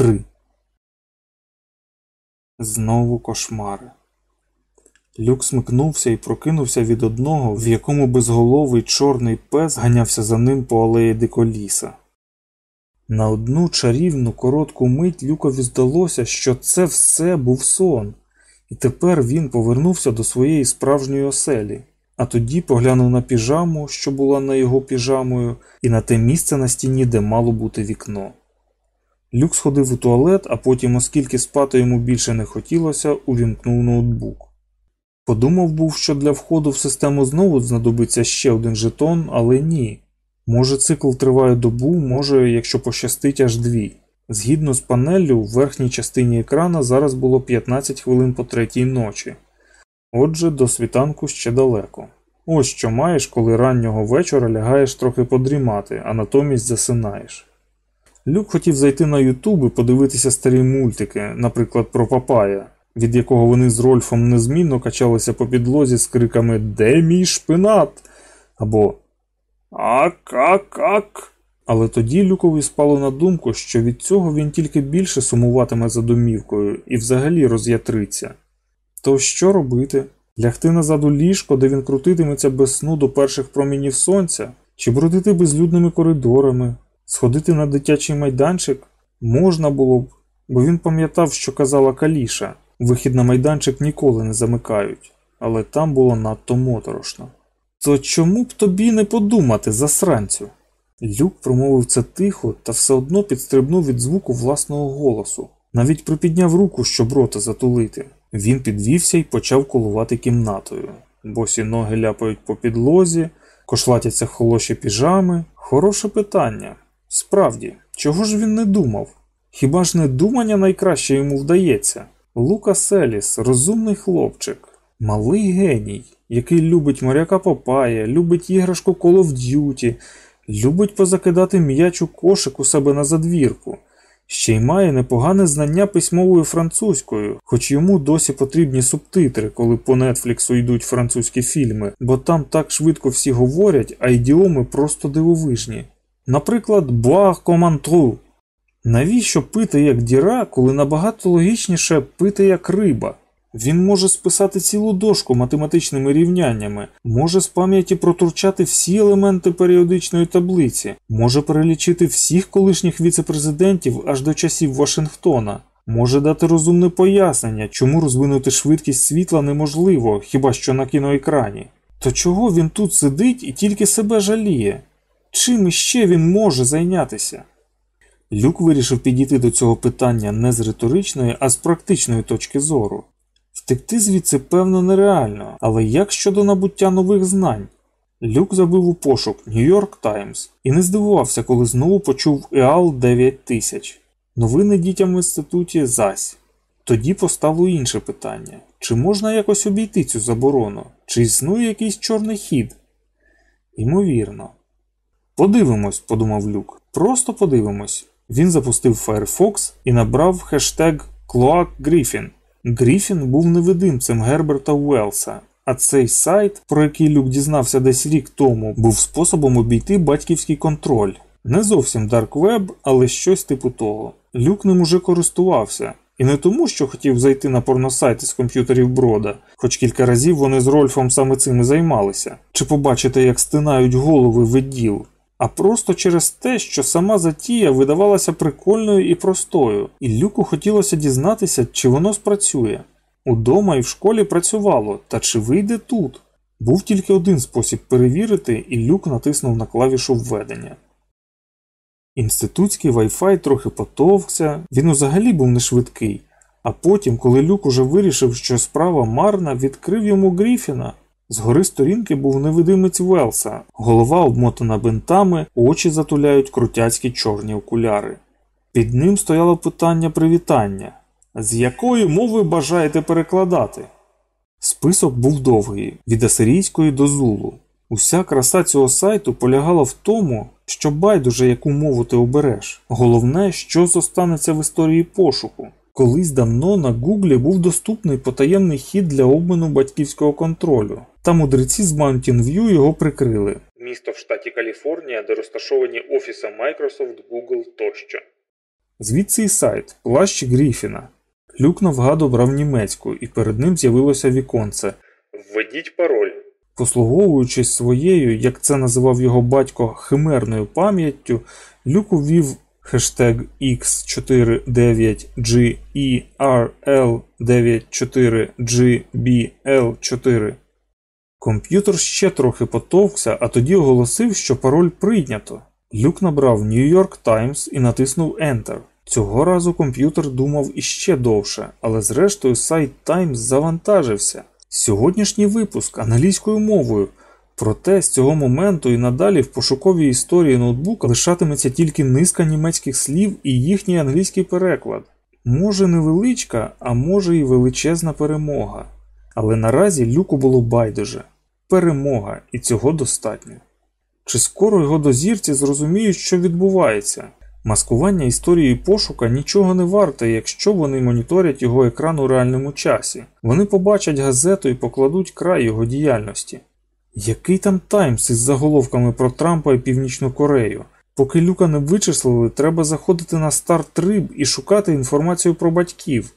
3. Знову кошмари. Люк смикнувся і прокинувся від одного, в якому безголовий чорний пес ганявся за ним по алеї диколіса. На одну чарівну коротку мить Люкові здалося, що це все був сон, і тепер він повернувся до своєї справжньої оселі, а тоді поглянув на піжаму, що була на його піжамою, і на те місце на стіні, де мало бути вікно. Люк сходив у туалет, а потім, оскільки спати йому більше не хотілося, увімкнув ноутбук. Подумав був, що для входу в систему знову знадобиться ще один жетон, але ні. Може, цикл триває добу, може, якщо пощастить, аж дві. Згідно з панеллю, в верхній частині екрана зараз було 15 хвилин по третій ночі. Отже, до світанку ще далеко. Ось що маєш, коли раннього вечора лягаєш трохи подрімати, а натомість засинаєш. Люк хотів зайти на Ютуб і подивитися старі мультики, наприклад, про Папая, від якого вони з Рольфом незмінно качалися по підлозі з криками Де мій шпинат? або Ак-ак-ак. Але тоді Люкові спало на думку, що від цього він тільки більше сумуватиме за домівкою і взагалі роз'ятриться. То що робити? Лягти назад у ліжко, де він крутитиметься без сну до перших промінів сонця, чи бродити безлюдними коридорами, сходити на дитячий майданчик можна було б, бо він пам'ятав, що казала Каліша вихід на майданчик ніколи не замикають, але там було надто моторошно. То чому б тобі не подумати, засранцю? Люк промовив це тихо та все одно підстрибнув від звуку власного голосу, навіть припідняв руку, щоб рота затулити. Він підвівся і почав колувати кімнатою. Босі ноги ляпають по підлозі, кошлатяться холоші піжами. Хороше питання. Справді, чого ж він не думав? Хіба ж не думання найкраще йому вдається? Лука Селіс, розумний хлопчик, малий геній, який любить моряка Попая, любить іграшку Call of Duty, любить позакидати м'яч у кошик у себе на задвірку, ще й має непогане знання письмовою французькою, хоч йому досі потрібні субтитри, коли по Нетфліксу йдуть французькі фільми, бо там так швидко всі говорять, а ідіоми просто дивовижні. Наприклад, «Boire comme. Навіщо пити як діра, коли набагато логічніше пити як риба? Він може списати цілу дошку математичними рівняннями, може з пам'яті протурчати всі елементи періодичної таблиці, може перелічити всіх колишніх віцепрезидентів аж до часів Вашингтона, може дати розумне пояснення, чому розвинути швидкість світла неможливо, хіба що на кіноекрані. То чого він тут сидить і тільки себе жаліє? Чим іще він може зайнятися? Люк вирішив підійти до цього питання не з риторичної, а з практичної точки зору. Втекти звідси, певно, нереально, але як щодо набуття нових знань? Люк забив у пошук Нью-Йорк Таймс і не здивувався, коли знову почув ЕАЛ 9000. Новини дітям в інституті зась. Тоді поставило інше питання: чи можна якось обійти цю заборону, чи існує якийсь чорний хід? Ймовірно. Подивимось, подумав Люк. Просто подивимось. Він запустив Firefox і набрав хештег Cloak Griffin. Гріфін був невидимцем Герберта Уелса, а цей сайт, про який Люк дізнався десь рік тому, був способом обійти батьківський контроль. Не зовсім Dark Web, але щось типу того. Люк ним уже користувався. І не тому, що хотів зайти на порносайти з комп'ютерів брода, хоч кілька разів вони з Рольфом саме цим і займалися, чи побачити, як стинають голови виділ, а просто через те, що сама затія видавалася прикольною і простою, і Люку хотілося дізнатися, чи воно спрацює. Удома і в школі працювало, та чи вийде тут? Був тільки один спосіб перевірити, і люк натиснув на клавішу введення. Інститутський Wi-Fi трохи потовкся, він взагалі був не швидкий, а потім, коли люк уже вирішив, що справа марна, відкрив йому Гріфіна. Згори сторінки був невидимець Велса, голова обмотана бинтами, очі затуляють крутяцькі чорні окуляри. Під ним стояло питання привітання з якої мови бажаєте перекладати? Список був довгий, від асирійської до зулу. Уся краса цього сайту полягала в тому, що байдуже яку мову ти обереш. Головне, що зостанеться в історії пошуку. Колись давно на Гуглі був доступний потаємний хід для обміну батьківського контролю, та мудреці з Mountain View його прикрили. Місто в штаті Каліфорнія, де розташовані офіси Microsoft, Google тощо. Звідси і сайт, плащ Гріфіна. Люк навгад обрав німецьку, і перед ним з'явилося віконце. Введіть пароль. Послуговуючись своєю, як це називав його батько, химерною пам'яттю, Люк увів хештег X4DVGERL94GBL4. Комп'ютер ще трохи потовкся, а тоді оголосив, що пароль прийнято. Люк набрав New York Times і натиснув Enter. Цього разу комп'ютер думав іще довше, але зрештою сайт Times завантажився. Сьогоднішній випуск англійською мовою. Проте з цього моменту і надалі в пошуковій історії ноутбука лишатиметься тільки низка німецьких слів і їхній англійський переклад. Може невеличка, а може і величезна перемога. Але наразі люку було байдуже перемога, і цього достатньо. Чи скоро його дозірці зрозуміють, що відбувається? Маскування історії пошука нічого не варте, якщо вони моніторять його екран у реальному часі. Вони побачать газету і покладуть край його діяльності. Який там Таймс із заголовками про Трампа і Північну Корею? Поки люка не вичислили, треба заходити на старт риб і шукати інформацію про батьків.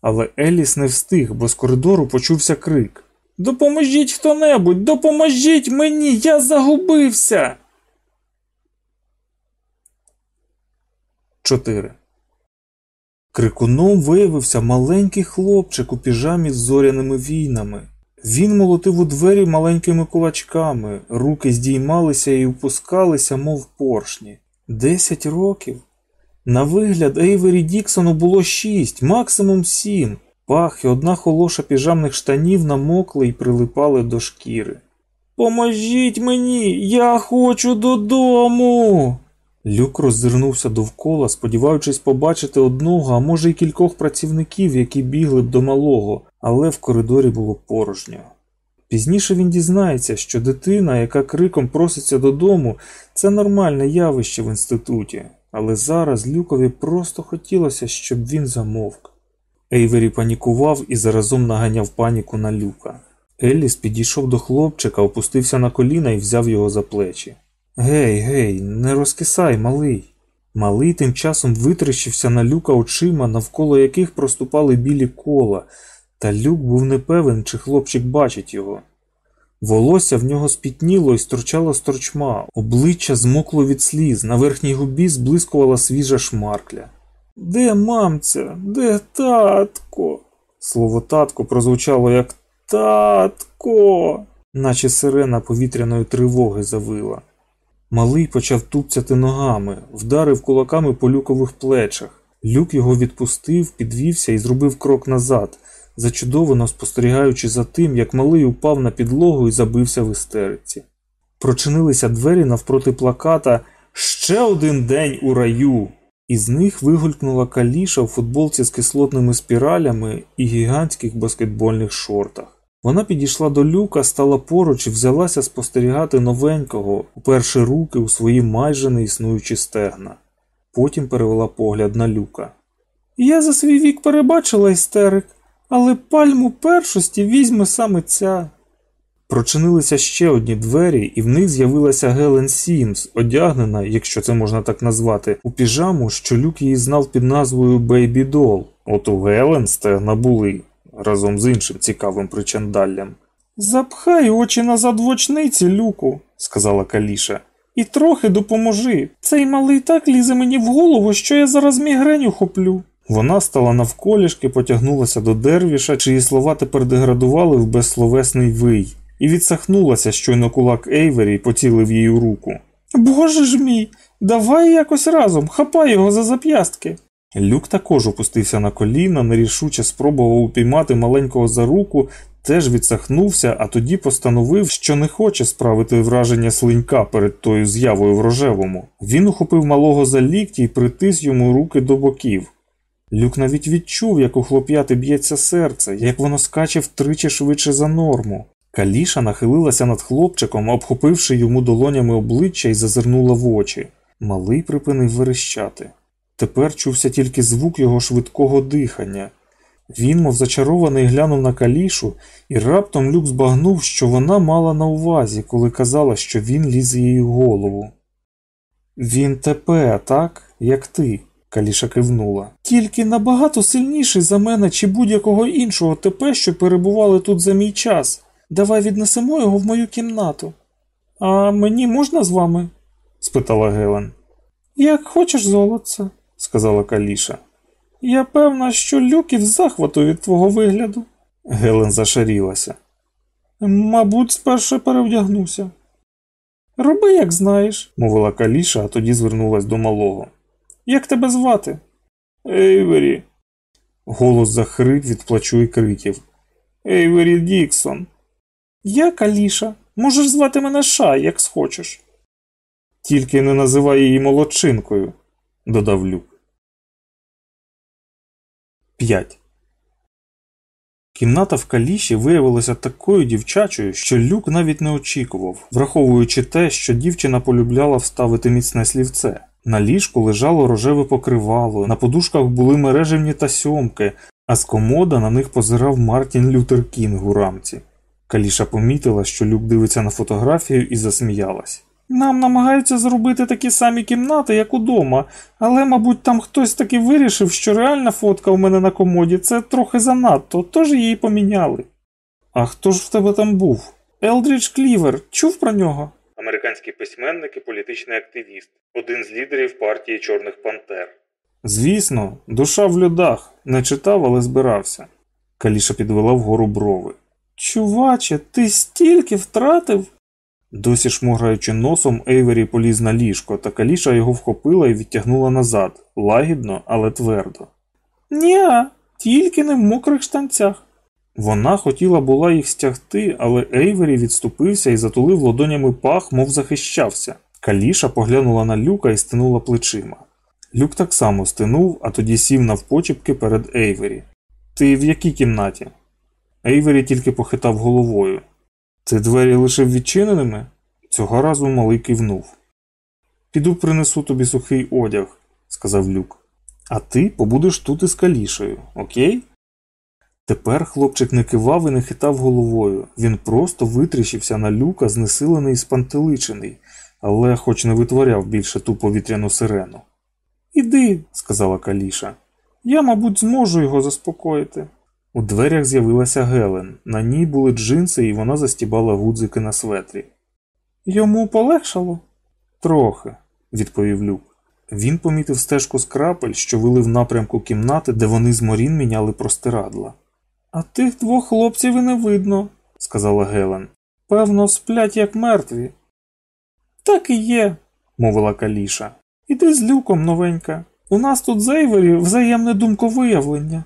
Але Еліс не встиг, бо з коридору почувся крик. Допоможіть хто небудь, допоможіть мені, я загубився. 4. Крикуном виявився маленький хлопчик у піжамі з зоряними війнами. Він молотив у двері маленькими кулачками, руки здіймалися і опускалися, мов поршні. Десять років. На вигляд Ейвері Діксону було шість, максимум сім. Пах і одна холоша піжамних штанів намокли і прилипали до шкіри. Поможіть мені, я хочу додому. Люк роззирнувся довкола, сподіваючись побачити одного, а може й кількох працівників, які бігли б до малого, але в коридорі було порожньо. Пізніше він дізнається, що дитина, яка криком проситься додому, це нормальне явище в інституті, але зараз Люкові просто хотілося, щоб він замовк. Ейвері панікував і заразом наганяв паніку на люка. Елліс підійшов до хлопчика, опустився на коліна і взяв його за плечі. Гей, гей, не розкисай, малий. Малий тим часом витріщився на люка очима, навколо яких проступали білі кола, та люк був непевен, чи хлопчик бачить його. Волосся в нього спітніло і стирчало з обличчя змокло від сліз, на верхній губі зблискувала свіжа шмаркля. Де мамця? Де татко? Слово татко прозвучало як татко, наче сирена повітряної тривоги завила. Малий почав тупцяти ногами, вдарив кулаками по люкових плечах. Люк його відпустив, підвівся і зробив крок назад, зачудовано спостерігаючи за тим, як малий упав на підлогу і забився в істериці. Прочинилися двері навпроти плаката Ще один день у раю. Із них вигулькнула каліша в футболці з кислотними спіралями і гігантських баскетбольних шортах. Вона підійшла до люка, стала поруч і взялася спостерігати новенького, уперши руки у свої майже неіснуючі стегна. Потім перевела погляд на люка. Я за свій вік перебачила істерик, але пальму першості візьме саме ця. Прочинилися ще одні двері, і в них з'явилася Гелен Сімс, одягнена, якщо це можна так назвати, у піжаму, що люк її знав під назвою Бейбі Дол. От у Гелен стегна були разом з іншим цікавим причандаллям. Запхай очі назад в очниці, люку, сказала Каліша, і трохи допоможи. Цей малий так лізе мені в голову, що я зараз мігреню хоплю. Вона стала навколішки, потягнулася до дервіша, чиї слова тепер деградували в безсловесний вий, і відсахнулася, щойно кулак Ейвері поцілив їй у руку. Боже ж мій, давай якось разом, хапай його за зап'ястки. Люк також опустився на коліна, нерішуче спробував упіймати маленького за руку, теж відсахнувся, а тоді постановив, що не хоче справити враження слинька перед тою з'явою в рожевому. Він ухопив малого за лікті і притис йому руки до боків. Люк навіть відчув, як у хлоп'яти б'ється серце, як воно скаче втричі швидше за норму. Каліша нахилилася над хлопчиком, обхопивши йому долонями обличчя і зазирнула в очі. Малий припинив верещати. Тепер чувся тільки звук його швидкого дихання. Він, мов зачарований, глянув на калішу, і раптом люк збагнув, що вона мала на увазі, коли казала, що він лізе їй в голову. Він тепе, так, як ти. Каліша кивнула. Тільки набагато сильніший за мене чи будь-якого іншого ТП, що перебували тут за мій час. Давай віднесемо його в мою кімнату. А мені можна з вами? спитала Гелен. Як хочеш, золотце, сказала Каліша. Я певна, що люків захвату від твого вигляду. Гелен зашарілася. Мабуть, спершу перевдягнуся. Роби, як знаєш, мовила Каліша, а тоді звернулась до малого. Як тебе звати? Ейвері. Голос захрип від плачу і криків. Ейвері Діксон. Я Каліша. Можеш звати мене Шай, як схочеш. Тільки не називай її молодчинкою, додав Люк. 5. Кімната в каліші виявилася такою дівчачою, що люк навіть не очікував, враховуючи те, що дівчина полюбляла вставити міцне слівце. На ліжку лежало рожеве покривало, на подушках були мережевні та сьомки, а з комода на них позирав Мартін Лютер Кінг у рамці. Каліша помітила, що Люк дивиться на фотографію і засміялась. Нам намагаються зробити такі самі кімнати, як удома, але, мабуть, там хтось таки вирішив, що реальна фотка у мене на комоді це трохи занадто, тож її поміняли. А хто ж в тебе там був? Елдрідж Клівер, чув про нього? Американський письменник і політичний активіст, один з лідерів партії Чорних Пантер. Звісно, душа в льодах, не читав, але збирався. Каліша підвела вгору брови. Чуваче, ти стільки втратив? Досі шмуграючи носом, Ейвері поліз на ліжко, та каліша його вхопила і відтягнула назад, лагідно, але твердо. Ніа, тільки не в мокрих штанцях. Вона хотіла була їх стягти, але Ейвері відступився і затулив ладонями пах, мов захищався. Каліша поглянула на люка і стинула плечима. Люк так само стинув, а тоді сів навпочіпки перед Ейвері. Ти в якій кімнаті? Ейвері тільки похитав головою. Ти двері лишив відчиненими? Цього разу малий кивнув. Піду принесу тобі сухий одяг, сказав люк. А ти побудеш тут із калішею, окей? Тепер хлопчик не кивав і не хитав головою. Він просто витріщився на люка, знесилений і спантеличений, але хоч не витворяв більше ту повітряну сирену. Іди, сказала Каліша. Я, мабуть, зможу його заспокоїти. У дверях з'явилася Гелен. На ній були джинси, і вона застібала гудзики на светрі. Йому полегшало? Трохи, відповів Люк. Він помітив стежку з крапель, що вели в напрямку кімнати, де вони з морін міняли простирадла. А тих двох хлопців і не видно, сказала Гелен. Певно, сплять як мертві. Так і є, мовила Каліша. Іди з люком, новенька. У нас тут зейвері взаємне думковиявлення.